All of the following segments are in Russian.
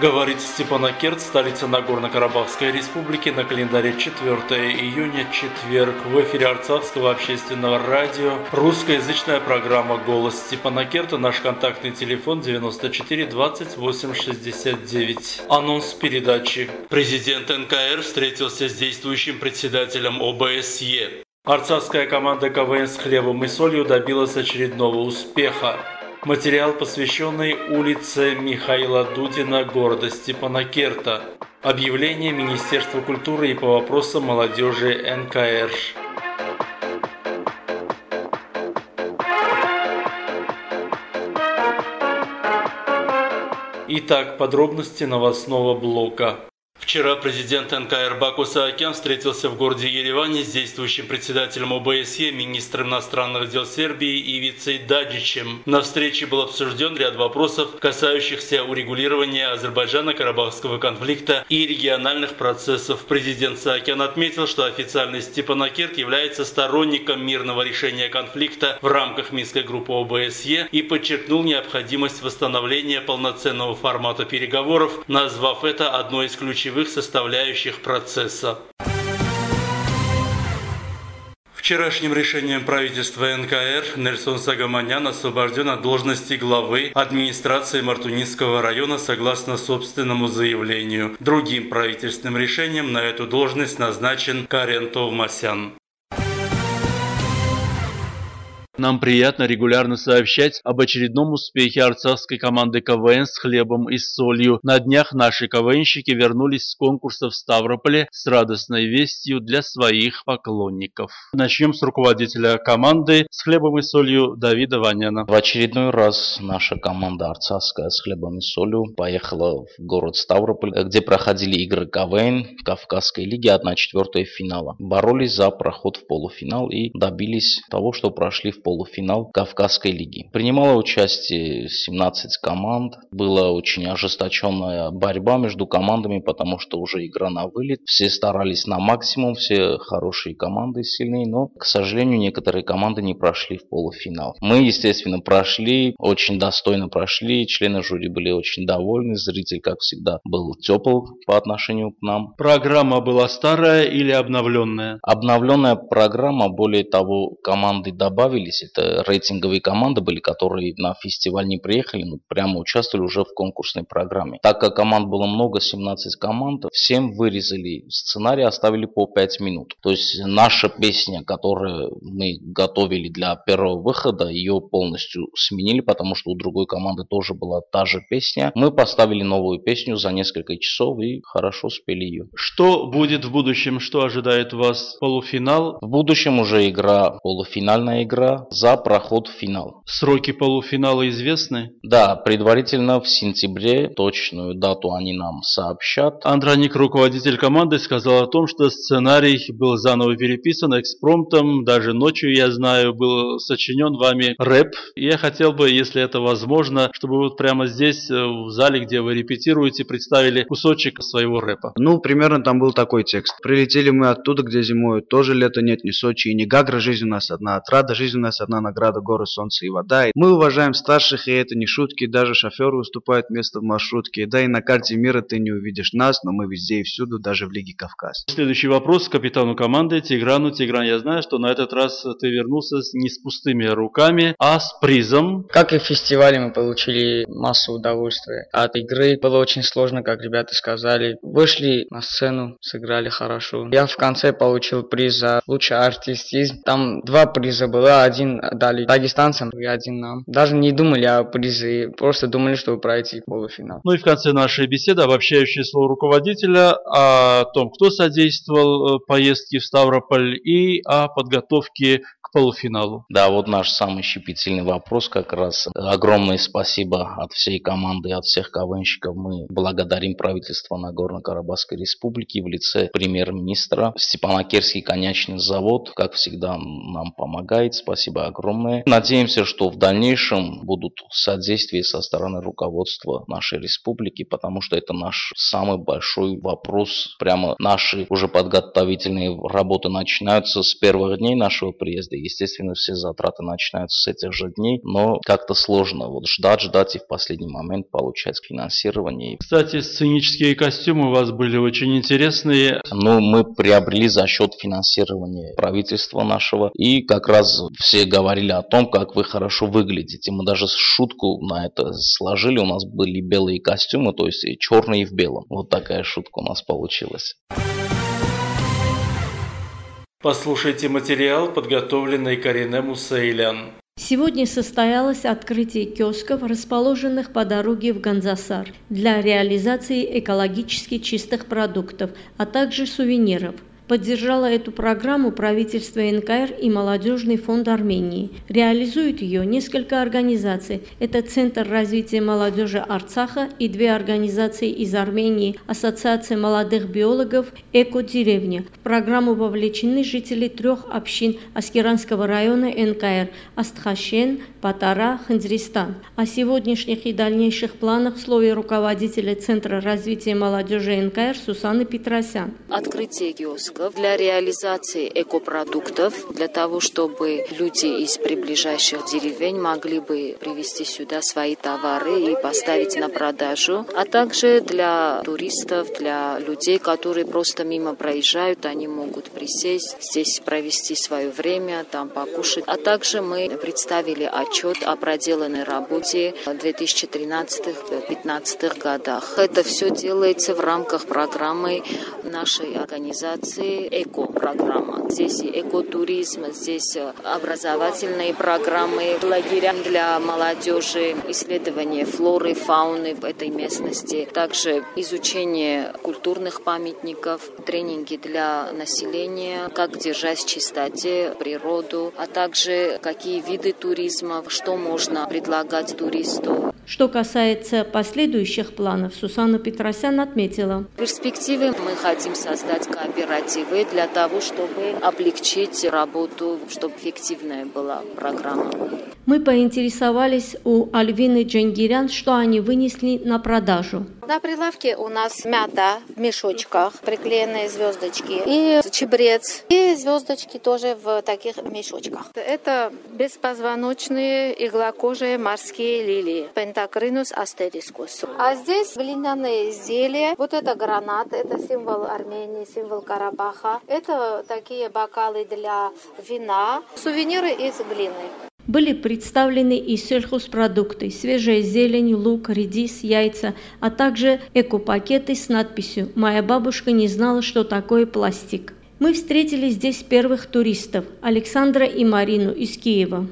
Говорит Степанакерт, столица Нагорно-Карабахской республики, на календаре 4 июня, четверг. В эфире Арцахского общественного радио русскоязычная программа «Голос Степанакерта». Наш контактный телефон 94 28 69. Анонс передачи. Президент НКР встретился с действующим председателем ОБСЕ. Арцахская команда КВН с хлебом и солью добилась очередного успеха. Материал, посвященный улице Михаила Дудина города Степанакерта. Объявление Министерства культуры и по вопросам молодежи НКР. Итак, подробности новостного блока. Вчера президент НКР Баку Саакян встретился в городе Ереване с действующим председателем ОБСЕ, министром иностранных дел Сербии Ивицей Даджичем. На встрече был обсужден ряд вопросов, касающихся урегулирования Азербайджана-Карабахского конфликта и региональных процессов. Президент Саакян отметил, что официальный Степанакерт является сторонником мирного решения конфликта в рамках Минской группы ОБСЕ и подчеркнул необходимость восстановления полноценного формата переговоров, назвав это одной из ключевых ключевых составляющих процесса. Вчерашним решением правительства НКР Нельсон Сагаманян освобожден от должности главы администрации Мартунинского района согласно собственному заявлению. Другим правительственным решением на эту должность назначен Карен Товмасян. Нам приятно регулярно сообщать об очередном успехе арцахской команды КВН с хлебом и солью. На днях наши КВНщики вернулись с конкурса в Ставрополе с радостной вестью для своих поклонников. Начнем с руководителя команды с хлебом и солью Давида Ваняна. В очередной раз наша команда арцахская с хлебом и солью поехала в город Ставрополь, где проходили игры КВН Кавказской лиге 1-4 финала. Боролись за проход в полуфинал и добились того, что прошли в полуфинал Кавказской лиги. Принимало участие 17 команд. Была очень ожесточенная борьба между командами, потому что уже игра на вылет. Все старались на максимум, все хорошие команды, сильные, но, к сожалению, некоторые команды не прошли в полуфинал. Мы, естественно, прошли, очень достойно прошли, члены жюри были очень довольны, зритель, как всегда, был тепл по отношению к нам. Программа была старая или обновленная? Обновленная программа, более того, команды добавились, здесь это рейтинговые команды были, которые на фестиваль не приехали, но прямо участвовали уже в конкурсной программе. Так как команд было много, 17 команд, всем вырезали сценарий, оставили по 5 минут. То есть наша песня, которую мы готовили для первого выхода, ее полностью сменили, потому что у другой команды тоже была та же песня. Мы поставили новую песню за несколько часов и хорошо спели ее. Что будет в будущем? Что ожидает вас? Полуфинал? В будущем уже игра, полуфинальная игра за проход в финал. Сроки полуфинала известны? Да, предварительно в сентябре точную дату они нам сообщат. Андроник, руководитель команды, сказал о том, что сценарий был заново переписан экспромтом, даже ночью, я знаю, был сочинен вами рэп. Я хотел бы, если это возможно, чтобы вот прямо здесь, э, в зале, где вы репетируете, представили кусочек своего рэпа. Ну, примерно там был такой текст. Прилетели мы оттуда, где зимой тоже лето нет, ни Сочи, ни Гагра, жизнь у нас одна, отрада, жизнь у нас одна награда горы, солнце и вода. Мы уважаем старших, и это не шутки, даже шофер выступает вместо в маршрутке. Да и на карте мира ты не увидишь нас, но мы везде и всюду, даже в Лиге Кавказ. Следующий вопрос к капитану команды Тиграну. Тигран, я знаю, что на этот раз ты вернулся не с пустыми руками, а с призом. Как и в фестивале мы получили массу удовольствия от игры. Было очень сложно, как ребята сказали. Вышли на сцену, сыграли хорошо. Я в конце получил приз за лучший артистизм. Там два приза было. Один дали дагестанцам и один нам. Даже не думали о призе, просто думали, чтобы пройти полуфинал. Ну и в конце нашей беседы обобщающее слово руководителя о том, кто содействовал э, поездке в Ставрополь и о подготовке полуфиналу. Да, вот наш самый щепетильный вопрос как раз. Огромное спасибо от всей команды, от всех КВНщиков. Мы благодарим правительство Нагорно-Карабахской республики в лице премьер-министра. Степанакерский конечный завод, как всегда, нам помогает. Спасибо огромное. Надеемся, что в дальнейшем будут содействия со стороны руководства нашей республики, потому что это наш самый большой вопрос. Прямо наши уже подготовительные работы начинаются с первых дней нашего приезда. Естественно, все затраты начинаются с этих же дней, но как-то сложно вот ждать, ждать и в последний момент получать финансирование. Кстати, сценические костюмы у вас были очень интересные. Ну, мы приобрели за счет финансирования правительства нашего. И как раз все говорили о том, как вы хорошо выглядите. Мы даже шутку на это сложили. У нас были белые костюмы, то есть черные в белом. Вот такая шутка у нас получилась. Послушайте материал, подготовленный Карине Мусейлян. Сегодня состоялось открытие киосков, расположенных по дороге в Ганзасар, для реализации экологически чистых продуктов, а также сувениров – Поддержала эту программу правительство НКР и Молодежный фонд Армении. Реализуют ее несколько организаций. Это Центр развития молодежи Арцаха и две организации из Армении – Ассоциация молодых биологов «Эко-деревня». В программу вовлечены жители трех общин Аскеранского района НКР – Астхашен, Патара, Ханзристан. О сегодняшних и дальнейших планах в слове руководителя Центра развития молодежи НКР Сусаны Петросян. Открытие киоска киосков для реализации экопродуктов, для того, чтобы люди из приближающих деревень могли бы привезти сюда свои товары и поставить на продажу, а также для туристов, для людей, которые просто мимо проезжают, они могут присесть, здесь провести свое время, там покушать. А также мы представили отчет о проделанной работе в 2013-2015 годах. Это все делается в рамках программы нашей организации эко-программа. Здесь и экотуризм, здесь образовательные программы, лагеря для молодежи, исследование флоры, фауны в этой местности, также изучение культурных памятников, тренинги для населения, как держать в чистоте природу, а также какие виды туризма, что можно предлагать туристу. Что касается последующих планов, Сусанна Петросян отметила. В перспективе мы хотим создать кооперативы для того, чтобы облегчить работу, чтобы эффективная была программа. Мы поинтересовались у Альвины Джангирян, что они вынесли на продажу. На прилавке у нас мята в мешочках, приклеенные звездочки, и чебрец, и звездочки тоже в таких мешочках. Это беспозвоночные иглокожие морские лилии, Pentacrinus asteriscus. А здесь глиняные изделия. Вот это гранат, это символ Армении, символ Карабаха. Это такие бокалы для вина, сувениры из глины были представлены и сельхозпродукты, свежая зелень, лук, редис, яйца, а также экопакеты с надписью «Моя бабушка не знала, что такое пластик». Мы встретили здесь первых туристов – Александра и Марину из Киева.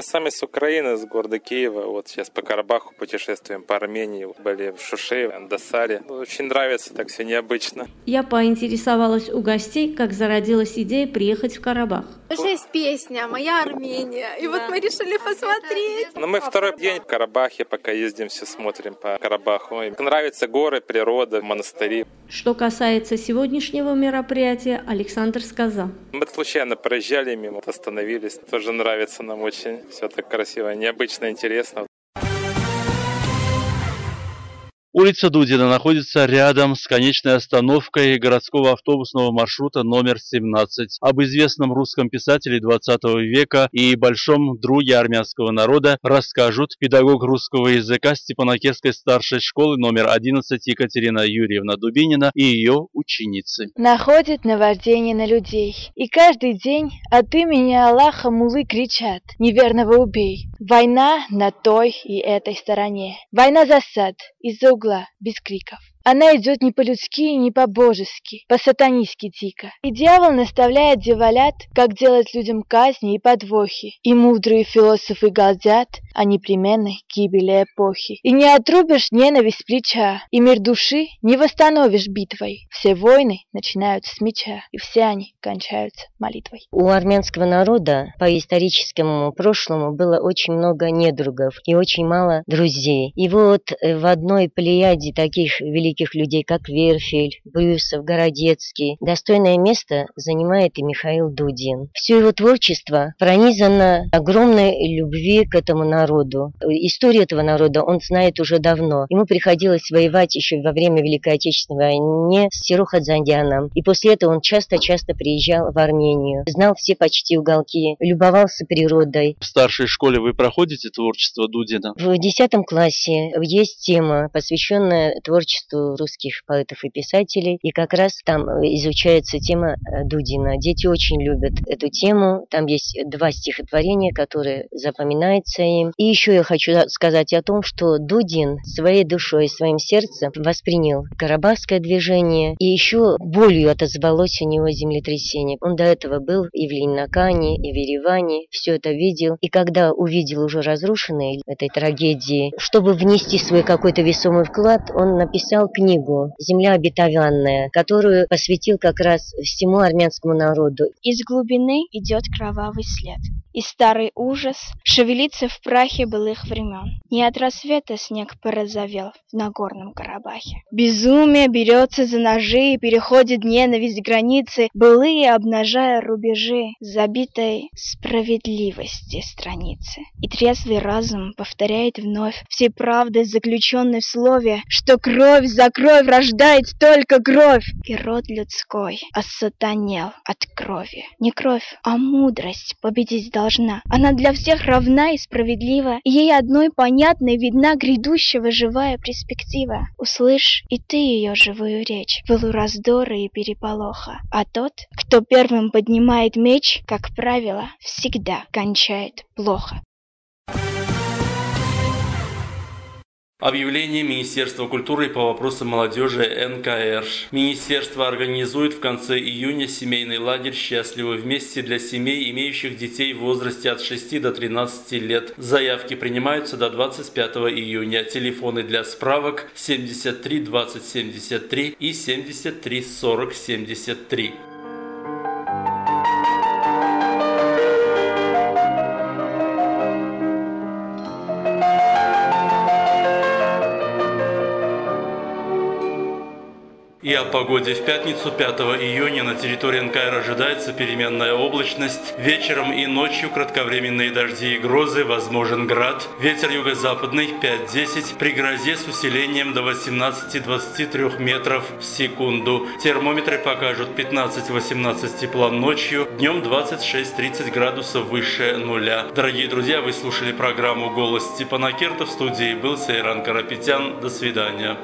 Мы сами с Украины, с города Киева. Вот сейчас по Карабаху путешествуем, по Армении. Были в Шуше, в Андасаре. Очень нравится, так все необычно. Я поинтересовалась у гостей, как зародилась идея приехать в Карабах. Уже есть песня «Моя Армения». И да. вот мы решили посмотреть. Ну, мы второй день в Карабахе, пока ездим, все смотрим по Карабаху. И нравятся горы, природа, монастыри. Что касается сегодняшнего мероприятия, Александр сказал. Мы случайно проезжали мимо, остановились. Тоже нравится нам очень все так красиво, необычно, интересно. Улица Дудина находится рядом с конечной остановкой городского автобусного маршрута номер 17. Об известном русском писателе 20 века и большом друге армянского народа расскажут педагог русского языка Степанакерской старшей школы номер 11 Екатерина Юрьевна Дубинина и ее ученицы. Находит наваждение на людей. И каждый день от имени Аллаха мулы кричат «Неверного убей!» Война на той и этой стороне. Война засад из-за угла, без криков. Она идет не по-людски не по-божески, по-сатанистски дико. И дьявол наставляет дьяволят, как делать людям казни и подвохи. И мудрые философы галдят, о непременной гибели эпохи. И не отрубишь ненависть плеча, и мир души не восстановишь битвой. Все войны начинаются с меча, и все они кончаются молитвой. У армянского народа по историческому прошлому было очень много недругов и очень мало друзей. И вот э, в одной плеяде таких великих людей, как Верфель, Брюсов, Городецкий, достойное место занимает и Михаил Дудин. Все его творчество пронизано огромной любви к этому народу. Историю этого народа он знает уже давно. Ему приходилось воевать еще во время Великой Отечественной войны с Сирухадзандяном. И после этого он часто-часто приезжал в Армению. Знал все почти уголки, любовался природой. В старшей школе вы проходите творчество Дудина? В десятом классе есть тема, посвященная творчеству русских поэтов и писателей. И как раз там изучается тема э, Дудина. Дети очень любят эту тему. Там есть два стихотворения, которые запоминаются им. И еще я хочу сказать о том, что Дудин своей душой, своим сердцем воспринял Карабахское движение и еще болью отозвалось у него землетрясение. Он до этого был и в Ленинакане, и в Ереване, все это видел. И когда увидел уже разрушенные этой трагедии, чтобы внести свой какой-то весомый вклад, он написал книгу «Земля обетованная», которую посвятил как раз всему армянскому народу. Из глубины идет кровавый след. И старый ужас шевелится в прахе былых времен. Не от рассвета снег порозовел в Нагорном Карабахе. Безумие берется за ножи и переходит ненависть границы, былые обнажая рубежи забитой справедливости страницы. И трезвый разум повторяет вновь все правды, заключенной в слове, что кровь за кровь рождает только кровь. И род людской осатанел от крови. Не кровь, а мудрость победить должна. Она для всех равна и справедлива, и ей одной понятной видна грядущего живая перспектива. Услышь и ты ее живую речь, пылу раздора и переполоха. А тот, кто первым поднимает меч, как правило, всегда кончает плохо. Объявление Министерства культуры по вопросам молодежи НКР. Министерство организует в конце июня семейный лагерь «Счастливы вместе» для семей, имеющих детей в возрасте от 6 до 13 лет. Заявки принимаются до 25 июня. Телефоны для справок 73 20 73 и 73 40 73. И о погоде. В пятницу 5 июня на территории НКР ожидается переменная облачность. Вечером и ночью кратковременные дожди и грозы, возможен град. Ветер юго-западный 5-10, при грозе с усилением до 18-23 метров в секунду. Термометры покажут 15-18 тепла ночью, днем 26-30 градусов выше нуля. Дорогие друзья, вы слушали программу «Голос Степана Керта». В студии был Сейран Карапетян. До свидания.